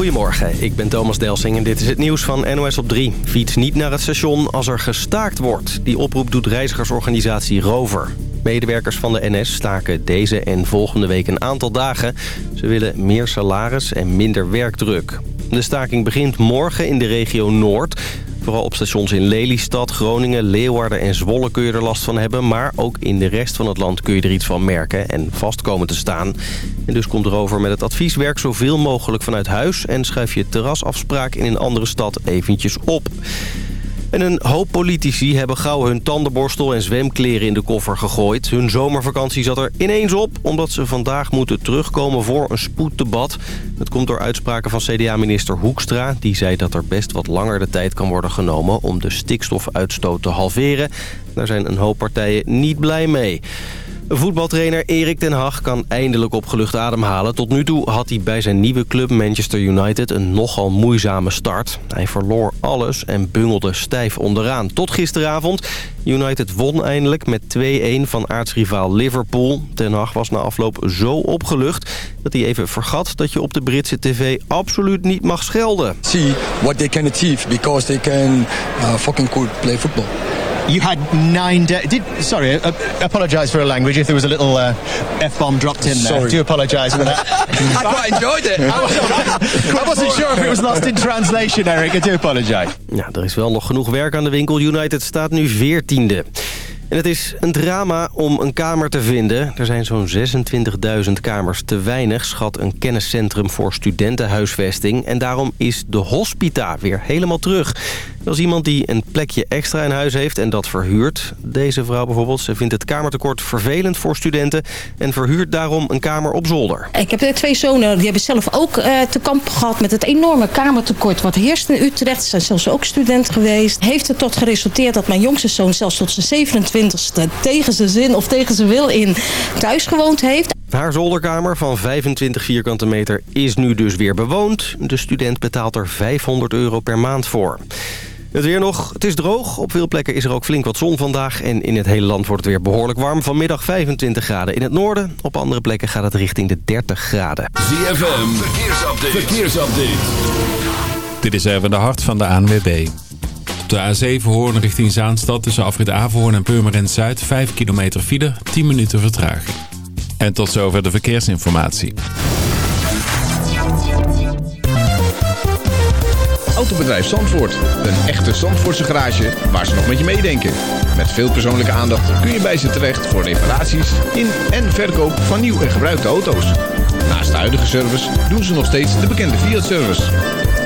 Goedemorgen, ik ben Thomas Delsing en dit is het nieuws van NOS op 3. Fiets niet naar het station als er gestaakt wordt. Die oproep doet reizigersorganisatie Rover. Medewerkers van de NS staken deze en volgende week een aantal dagen. Ze willen meer salaris en minder werkdruk. De staking begint morgen in de regio Noord. Vooral op stations in Lelystad, Groningen, Leeuwarden en Zwolle kun je er last van hebben. Maar ook in de rest van het land kun je er iets van merken en vast komen te staan. En dus komt erover met het advieswerk zoveel mogelijk vanuit huis... en schuif je terrasafspraak in een andere stad eventjes op. En een hoop politici hebben gauw hun tandenborstel en zwemkleren in de koffer gegooid. Hun zomervakantie zat er ineens op, omdat ze vandaag moeten terugkomen voor een spoeddebat. Het komt door uitspraken van CDA-minister Hoekstra. Die zei dat er best wat langer de tijd kan worden genomen om de stikstofuitstoot te halveren. Daar zijn een hoop partijen niet blij mee. Voetbaltrainer Erik ten Hag kan eindelijk opgelucht ademhalen. Tot nu toe had hij bij zijn nieuwe club Manchester United een nogal moeizame start. Hij verloor alles en bungelde stijf onderaan. Tot gisteravond. United won eindelijk met 2-1 van aartsrivaal Liverpool. Ten Hag was na afloop zo opgelucht dat hij even vergat dat je op de Britse tv absoluut niet mag schelden. See what they can achieve because they can uh, fucking good play football. You had nine days. Did sorry, uh, apologise for a language if there was a little uh, f bomb dropped in there. Sorry. Do apologise for that. I quite enjoyed it. I wasn't sure if it was lost in translation, Eric. I do apologise. Ja, er is wel nog genoeg werk aan de winkel. United staat nu 14e. En het is een drama om een kamer te vinden. Er zijn zo'n 26.000 kamers te weinig, schat een kenniscentrum voor studentenhuisvesting. En daarom is de hospita weer helemaal terug. Dat is iemand die een plekje extra in huis heeft en dat verhuurt. Deze vrouw bijvoorbeeld, ze vindt het kamertekort vervelend voor studenten... en verhuurt daarom een kamer op zolder. Ik heb twee zonen, die hebben zelf ook uh, te kamp gehad met het enorme kamertekort wat heerst in Utrecht. Ze zijn zelfs ook student geweest. Heeft er tot geresulteerd dat mijn jongste zoon zelfs tot zijn 27ste tegen zijn zin of tegen zijn wil in thuis gewoond heeft. Haar zolderkamer van 25 vierkante meter is nu dus weer bewoond. De student betaalt er 500 euro per maand voor. Het weer nog. Het is droog. Op veel plekken is er ook flink wat zon vandaag. En in het hele land wordt het weer behoorlijk warm. Vanmiddag 25 graden in het noorden. Op andere plekken gaat het richting de 30 graden. ZFM. Verkeersupdate. Verkeersupdate. Dit is even de hart van de ANWB. De A7 Hoorn richting Zaanstad tussen afrit Averhoorn en Purmerend Zuid. 5 kilometer file, 10 minuten vertraging. En tot zover de verkeersinformatie. Autobedrijf Zandvoort. Een echte Zandvoortse garage waar ze nog met je meedenken. Met veel persoonlijke aandacht kun je bij ze terecht voor reparaties in en verkoop van nieuw en gebruikte auto's. Naast de huidige service doen ze nog steeds de bekende Fiat-service.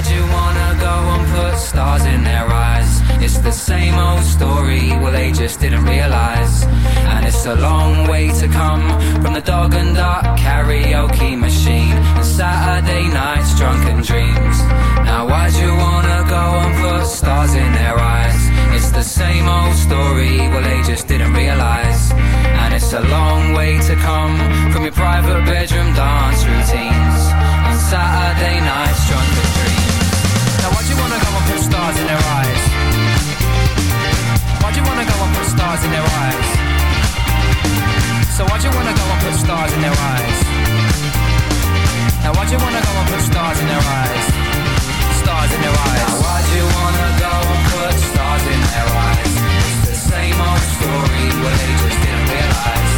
Why'd you wanna go and put stars in their eyes? It's the same old story, well they just didn't realise And it's a long way to come From the dog and duck karaoke machine And Saturday nights drunken wanna go and put stars in their eyes? Stars in their eyes. Now why'd you wanna go and put stars in their eyes? It's the same old story where they just didn't realise.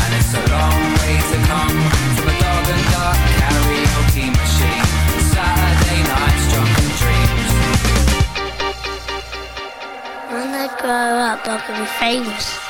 And it's a long way to come from a dog and duck karaoke machine. Saturday nights drunken dreams. When I grow up, I'm gonna be famous.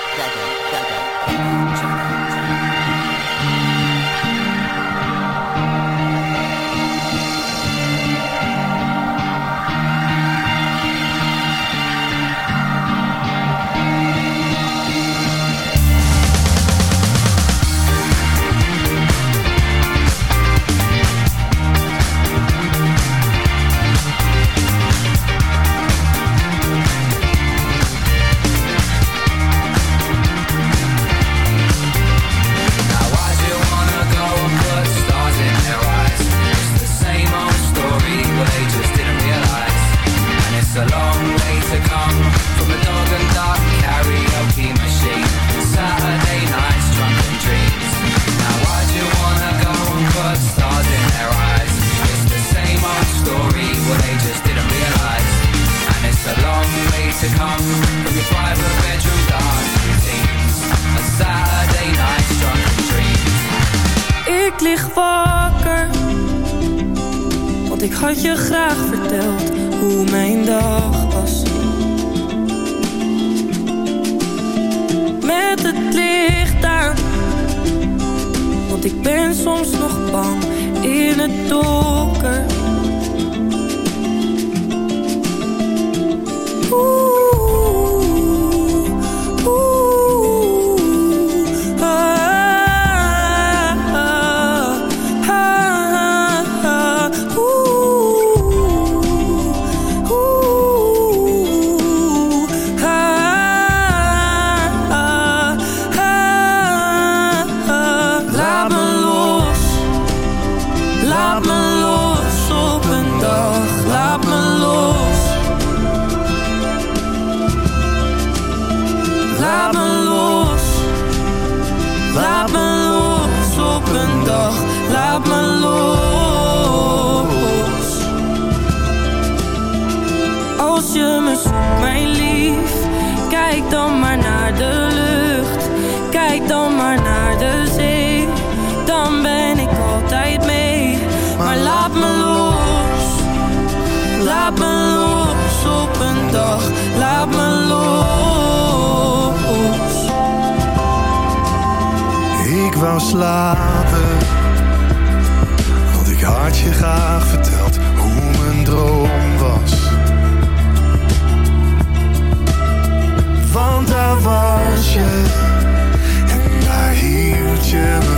Op een dag, laat me los. Ik wou slapen, want ik had je graag verteld hoe mijn droom was. Want daar was je, en daar hield zee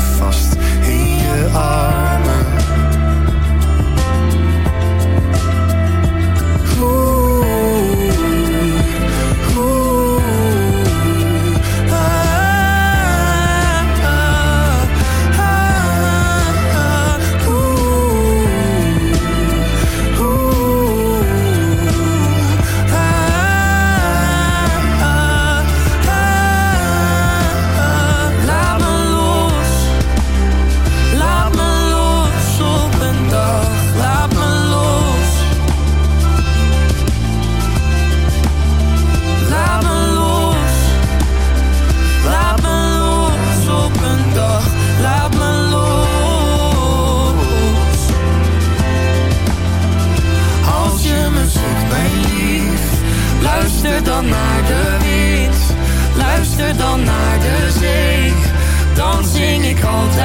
cold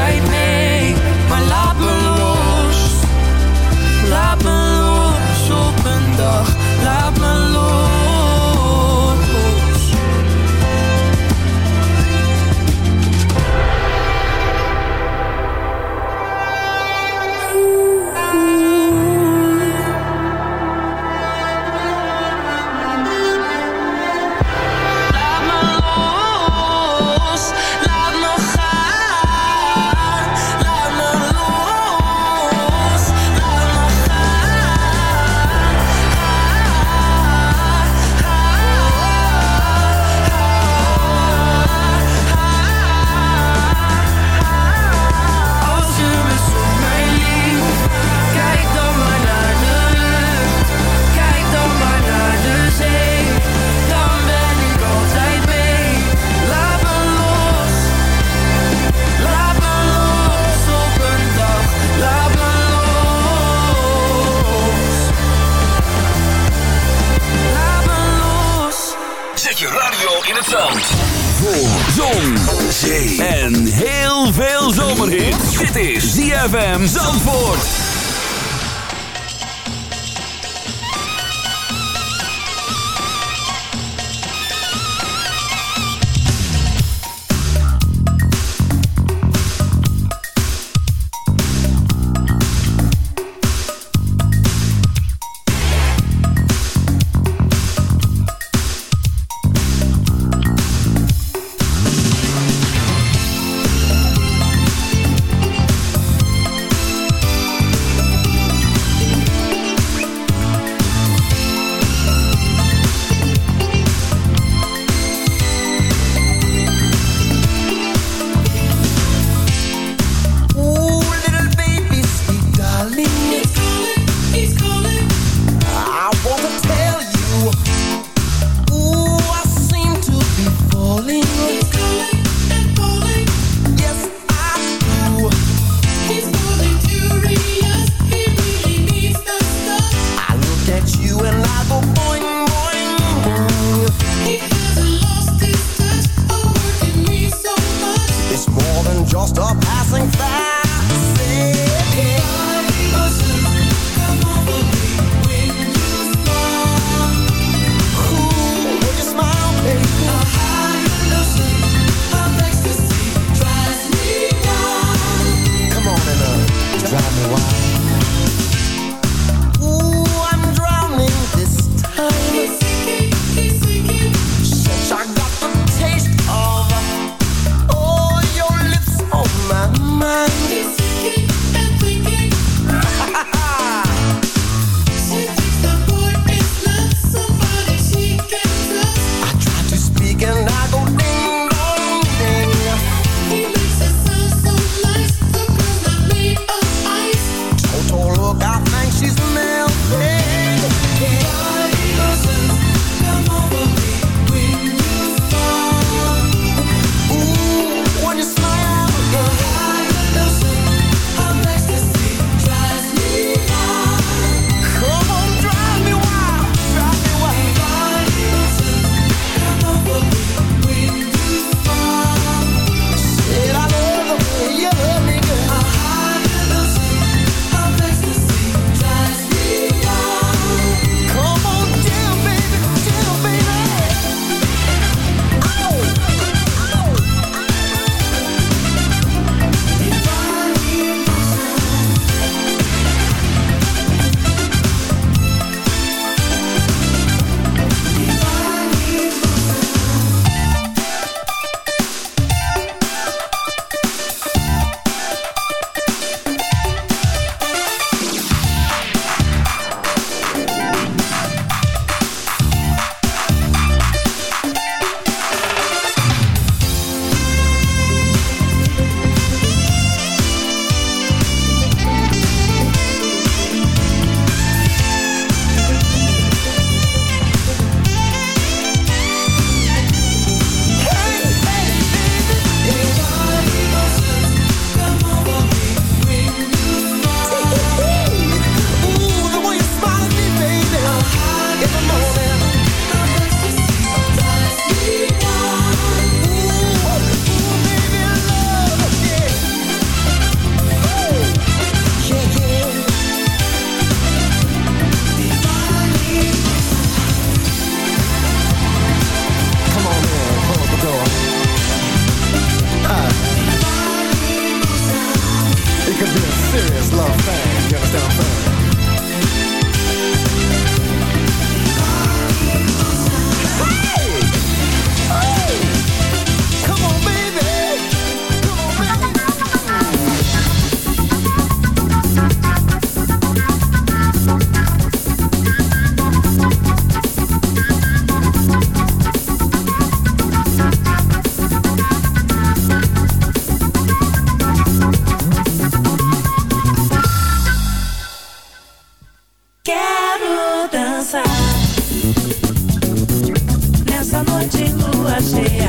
cheia.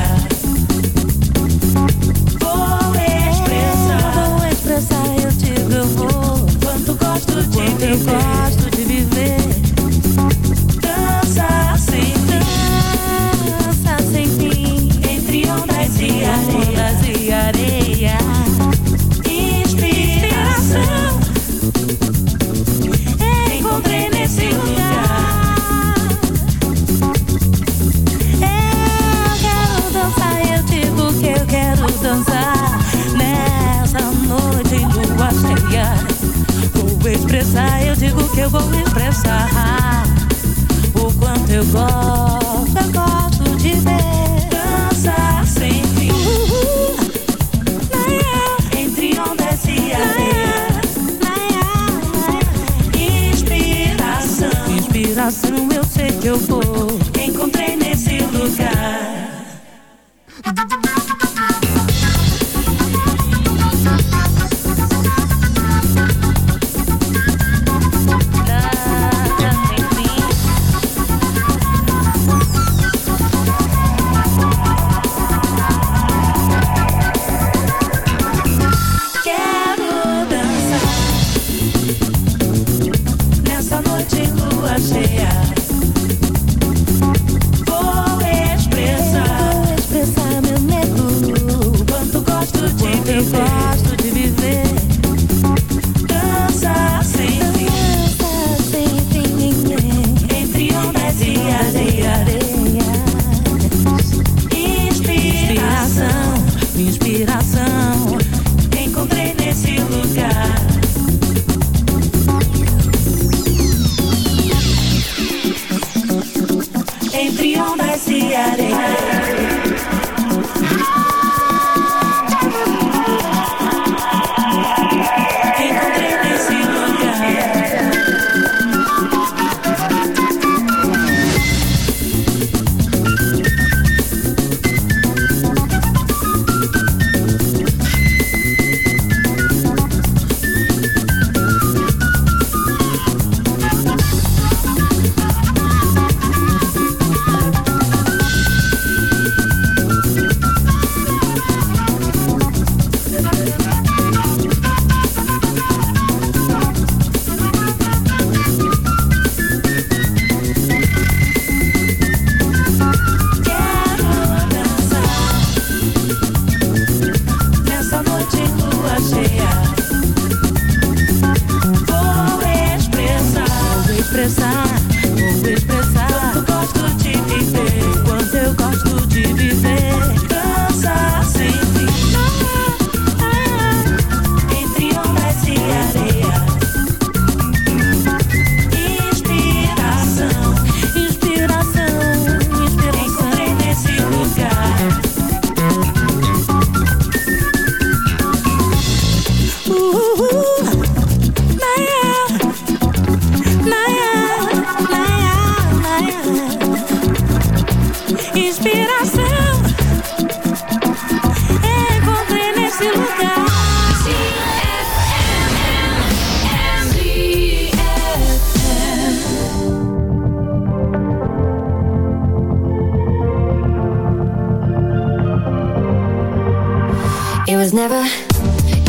was never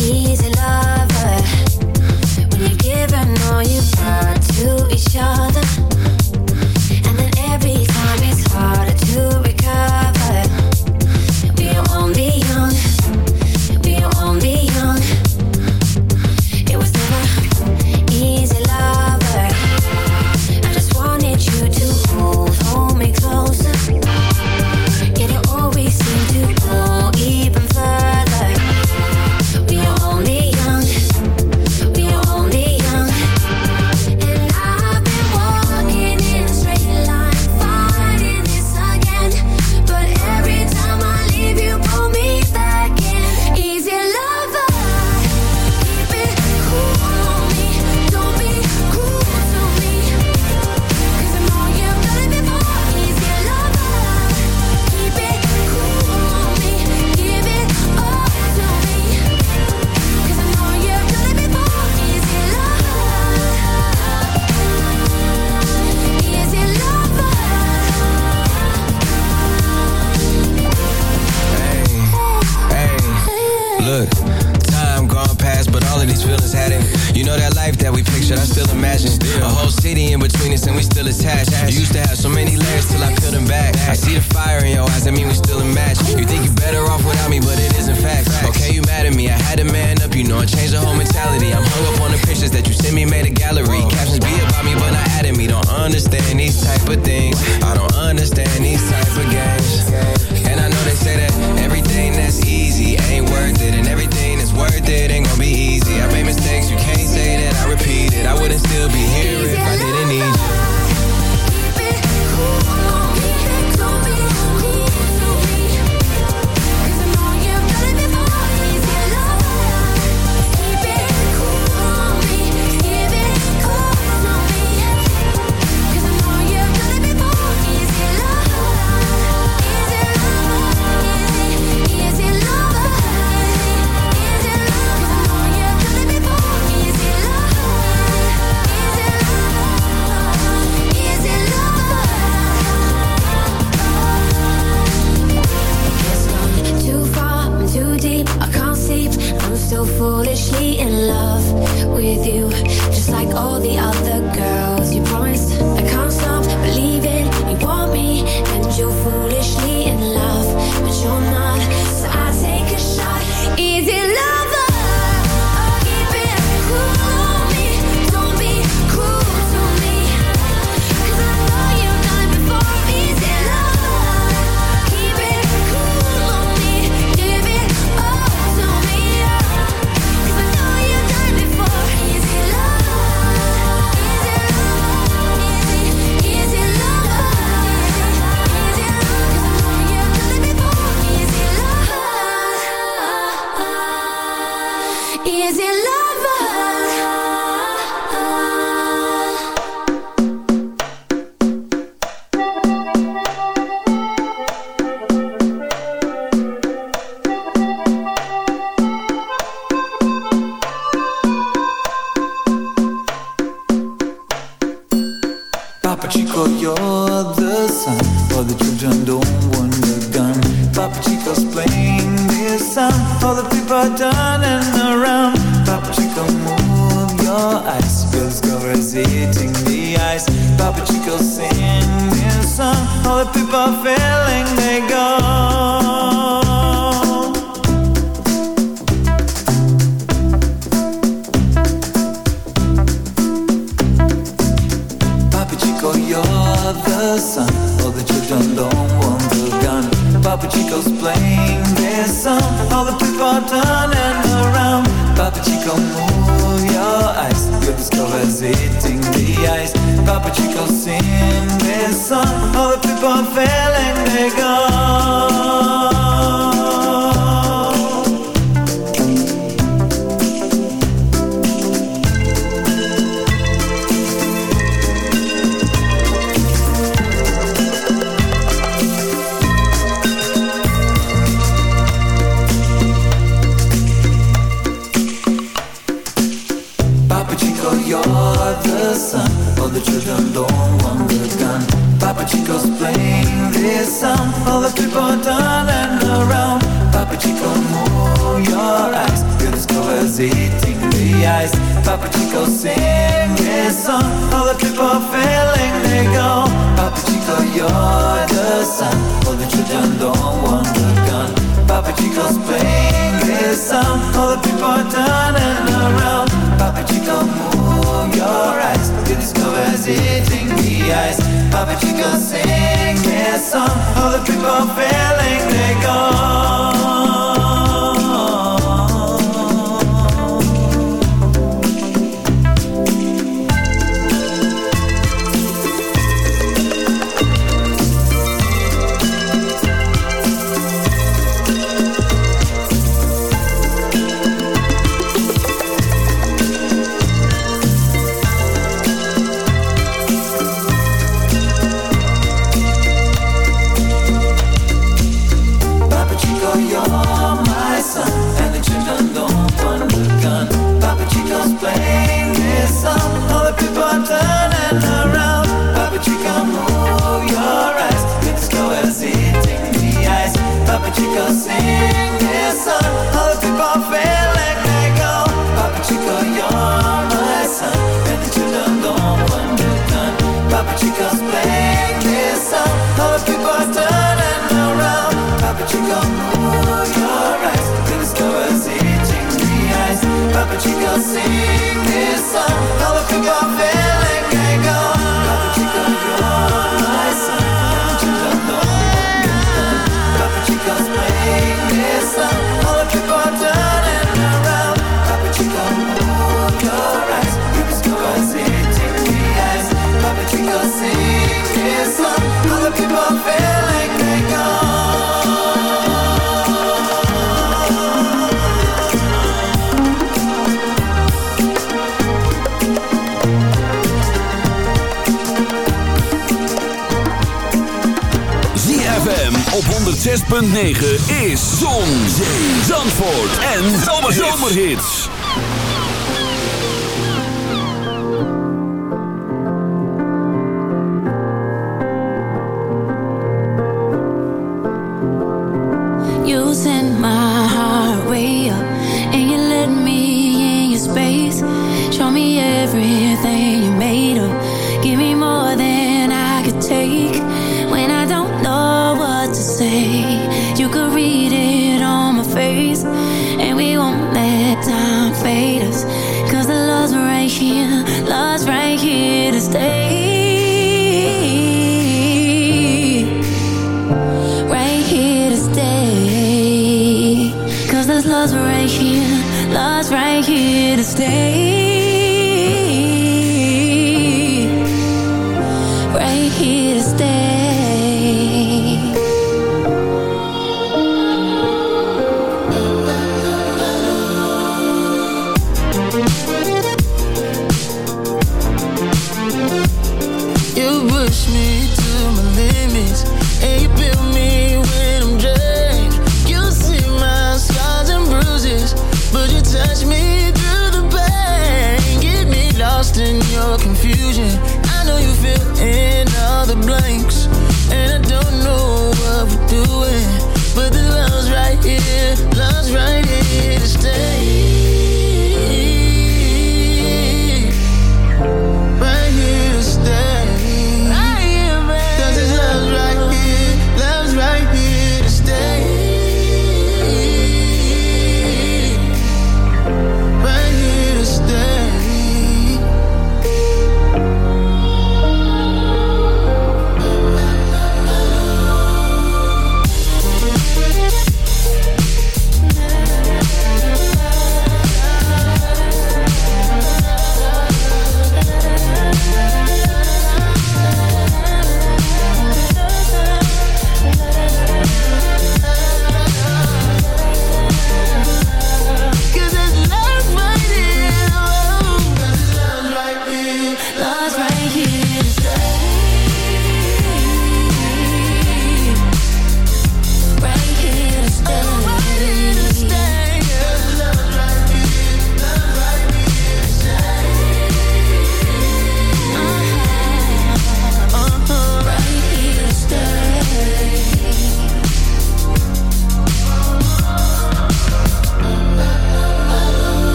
easy, lover. When you give and all you got to each other. All the people turning around. Papa Chico, move your eyes. Girls is resisting the ice Papa Chico, sing this song. All the people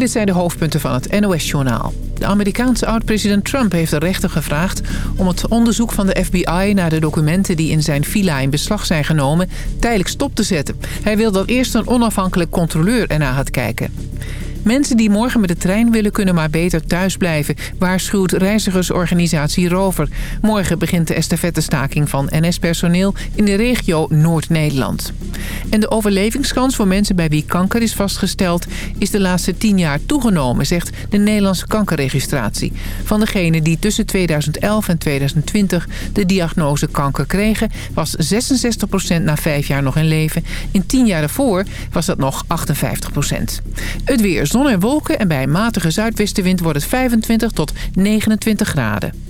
dit zijn de hoofdpunten van het NOS-journaal. De Amerikaanse oud-president Trump heeft de rechter gevraagd... om het onderzoek van de FBI naar de documenten die in zijn villa in beslag zijn genomen... tijdelijk stop te zetten. Hij wil dat eerst een onafhankelijk controleur ernaar gaat kijken. Mensen die morgen met de trein willen kunnen maar beter thuis blijven... waarschuwt reizigersorganisatie Rover. Morgen begint de estafettestaking van NS-personeel in de regio Noord-Nederland. En de overlevingskans voor mensen bij wie kanker is vastgesteld... is de laatste tien jaar toegenomen, zegt de Nederlandse kankerregistratie. Van degenen die tussen 2011 en 2020 de diagnose kanker kregen... was 66% na vijf jaar nog in leven. In tien jaar daarvoor was dat nog 58% Het weer, zon en wolken en bij een matige zuidwestenwind wordt het 25 tot 29 graden.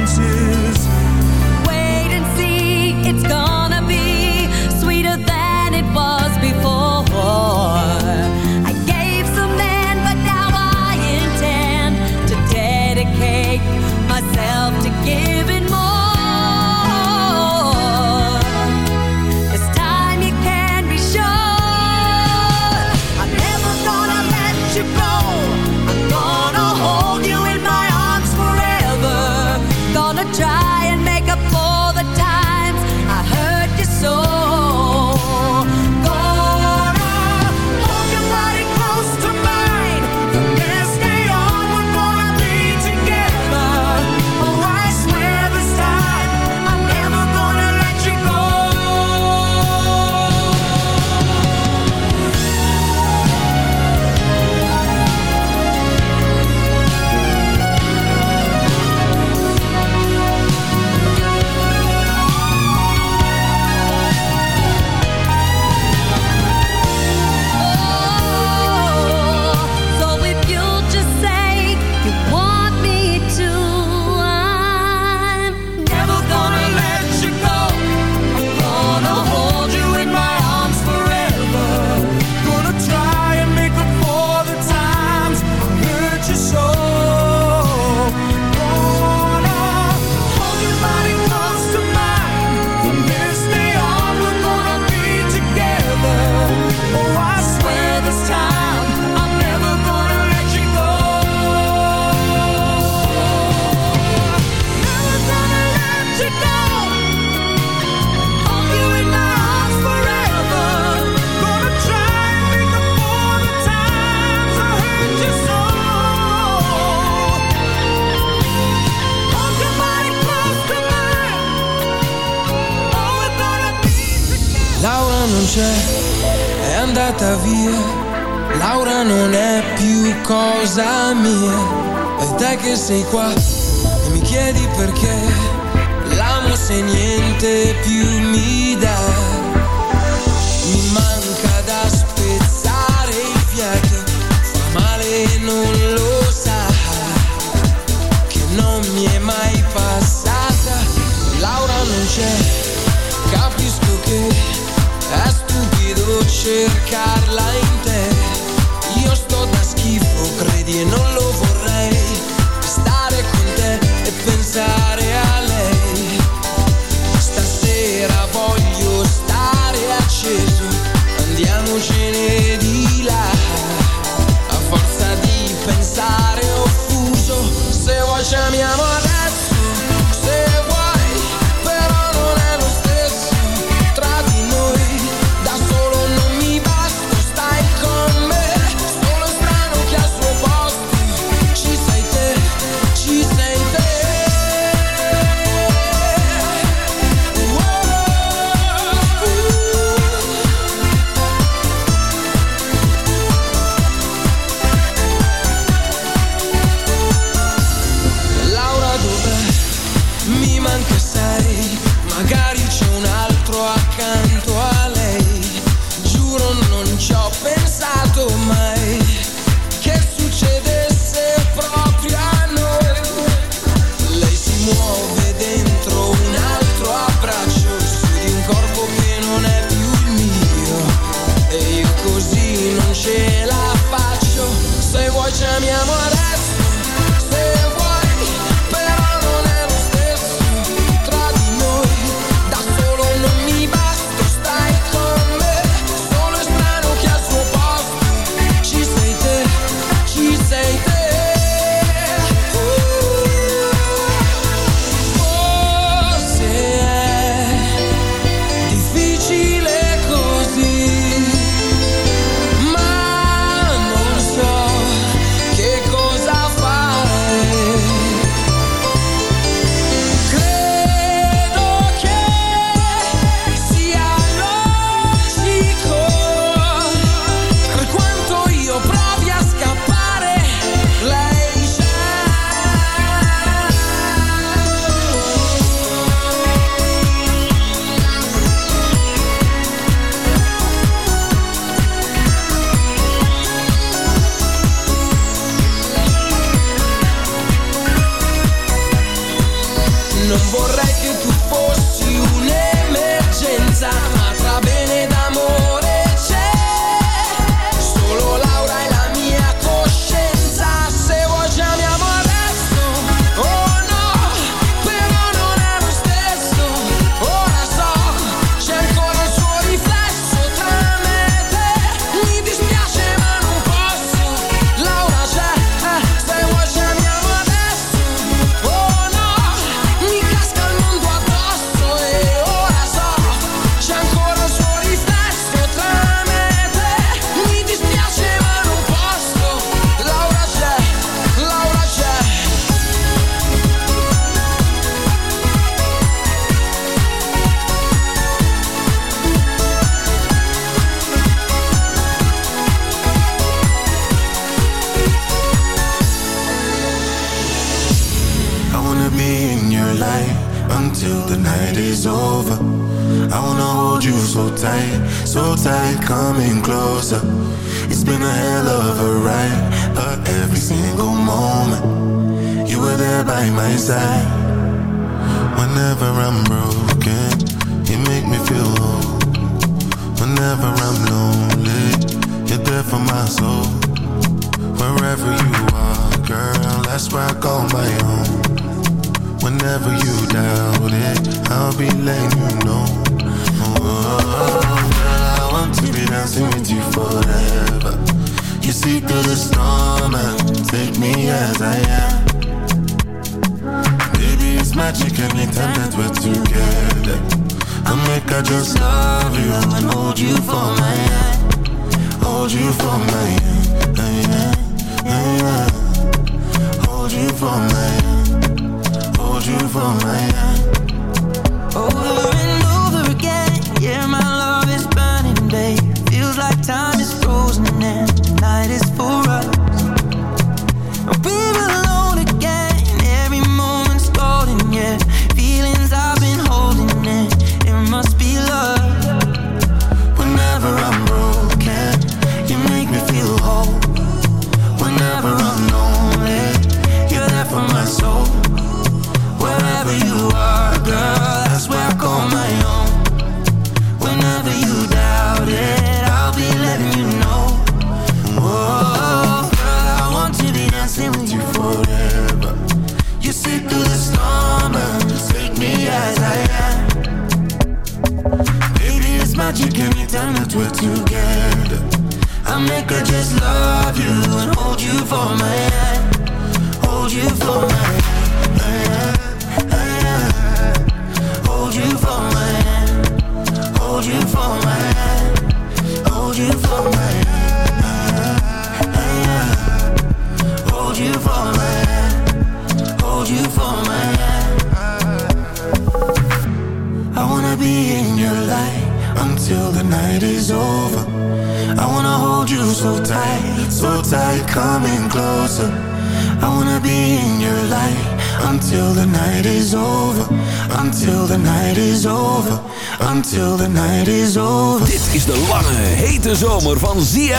cosa mia E te che sei qua e mi chiedi perché. L'amo se niente più mi dà. Mi manca da spezzare i fiati Fa male e non lo sa. Che non mi è mai passata Laura non c'è. Capisco che è stupido cercarla in te. En non lo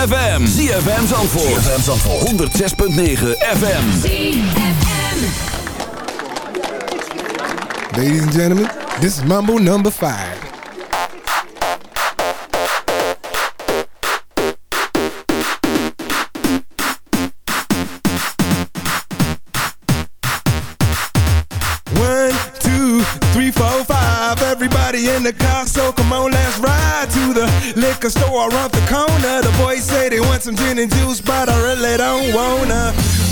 ZFM. ZFM Zandvoort. ZFM Zandvoort. 106.9 FM. ZFM. Ladies and gentlemen, this is Mambo number 5. Everybody in the car, so come on, let's ride to the liquor store around the corner. The boys say they want some gin and juice, but I really don't wanna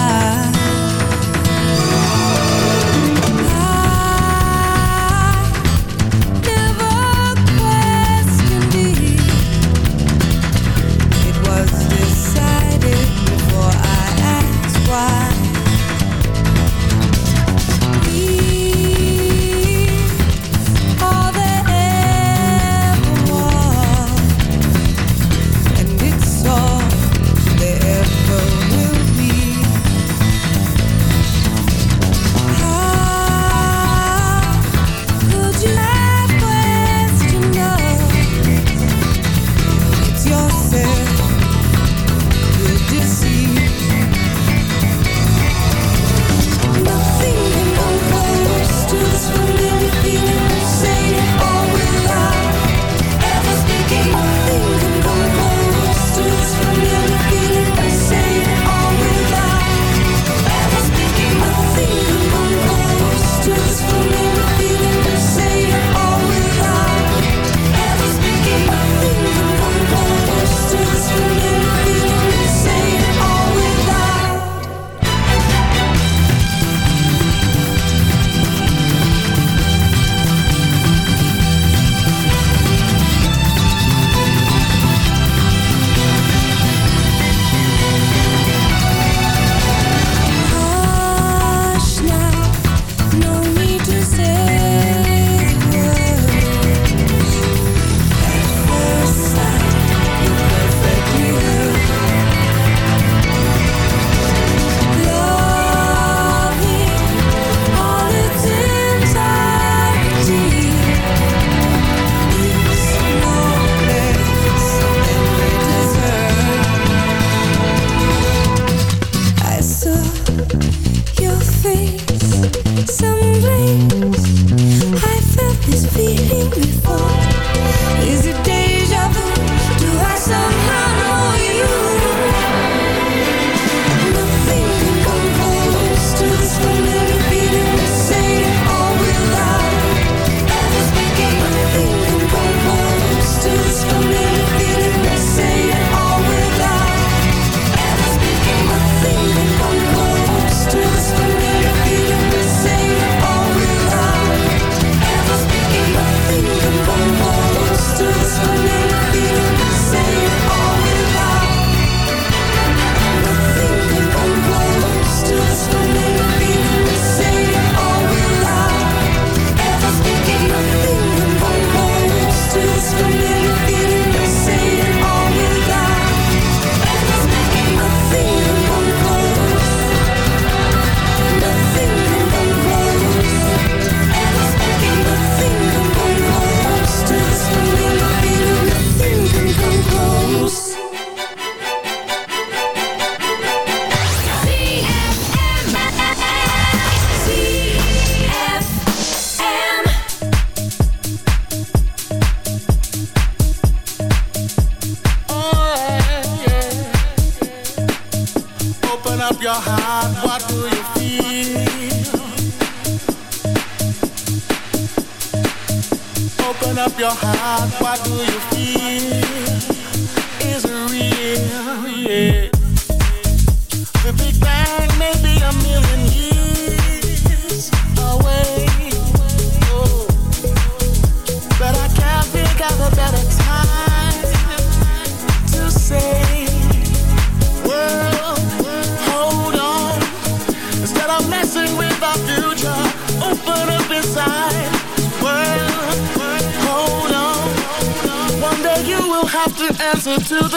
sky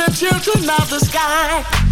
the children of the sky.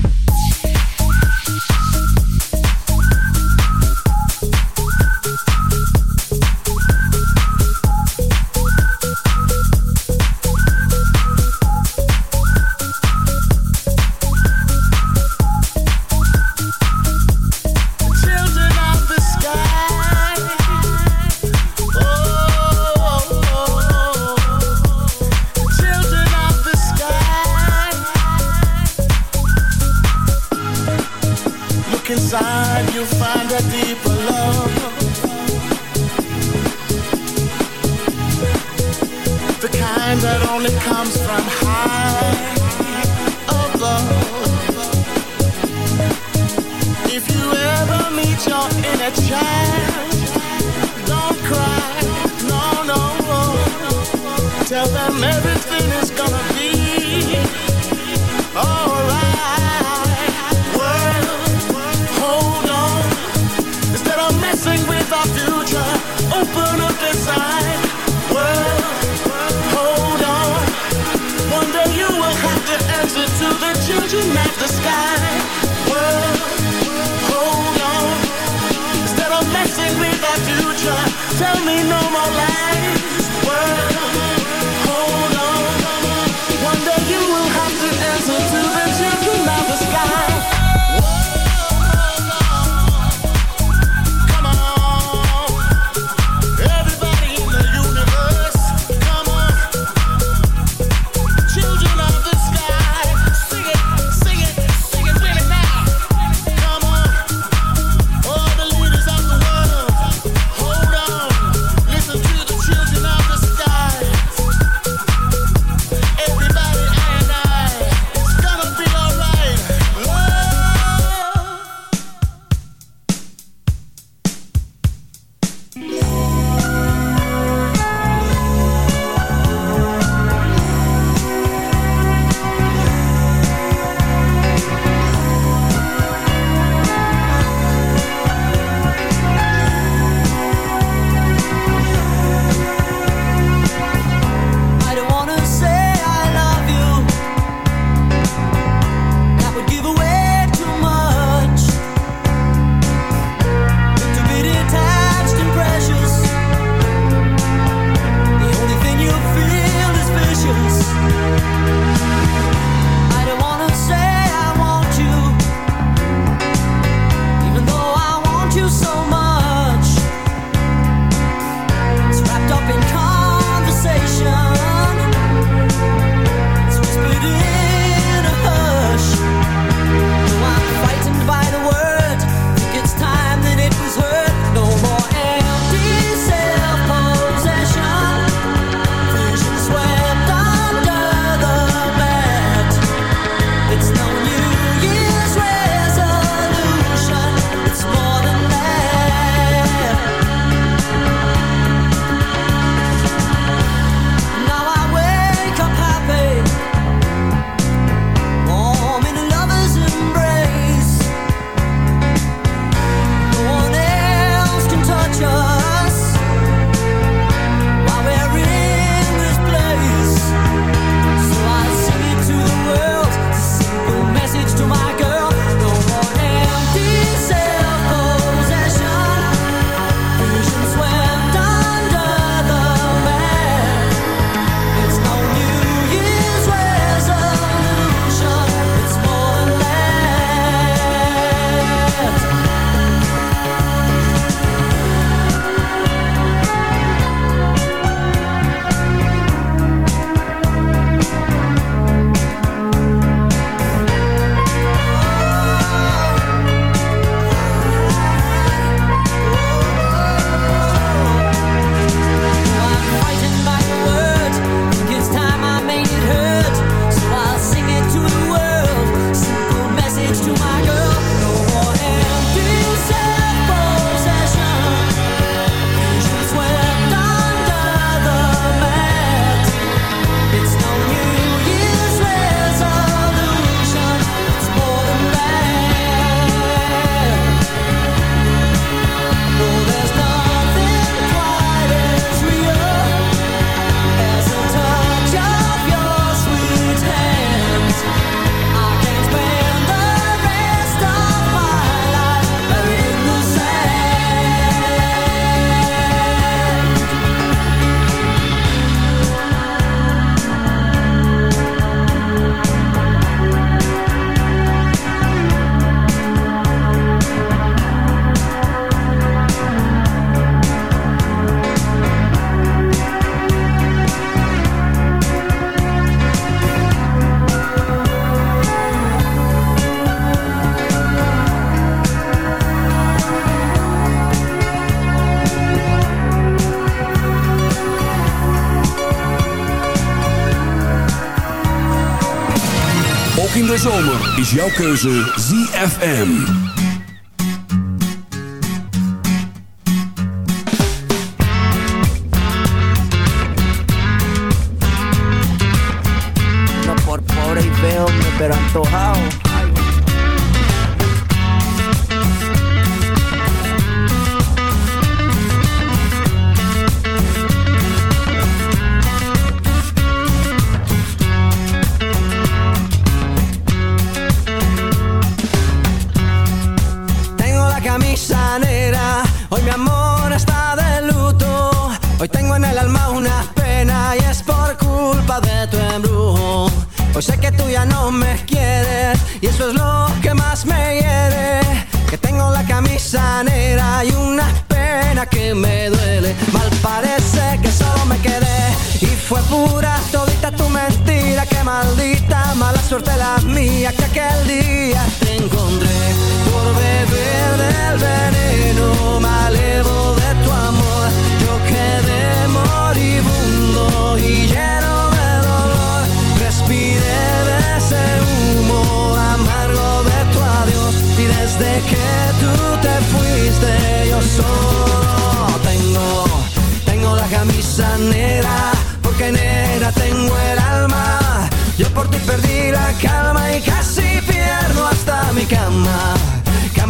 Is jouw keuze ZFM.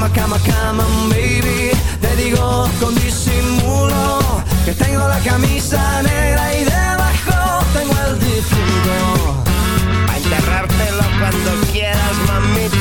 Cama, cama, cama, baby. Te digo con disimulo que tengo la camisa negra y debajo tengo el difunto. A enterrártelo cuando quieras, mamita.